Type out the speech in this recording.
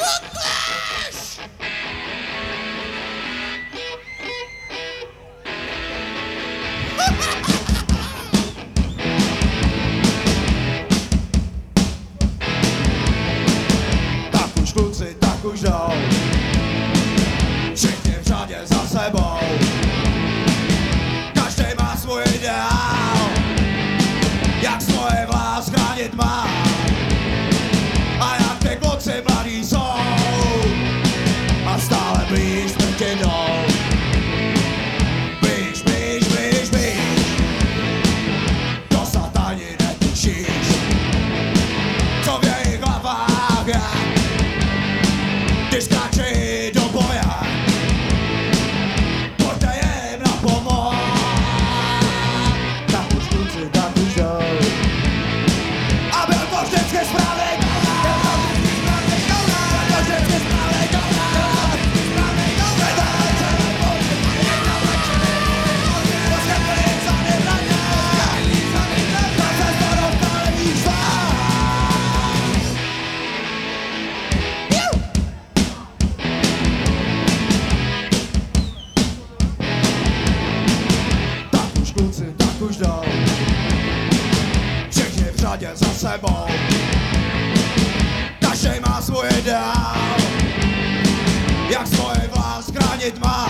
Tak už kluci, tak už jdou. Všichni v řadě za kluci tak už dál. Všichni v řadě za sebou. Každý má svoje dál Jak svoje vlast kránit má.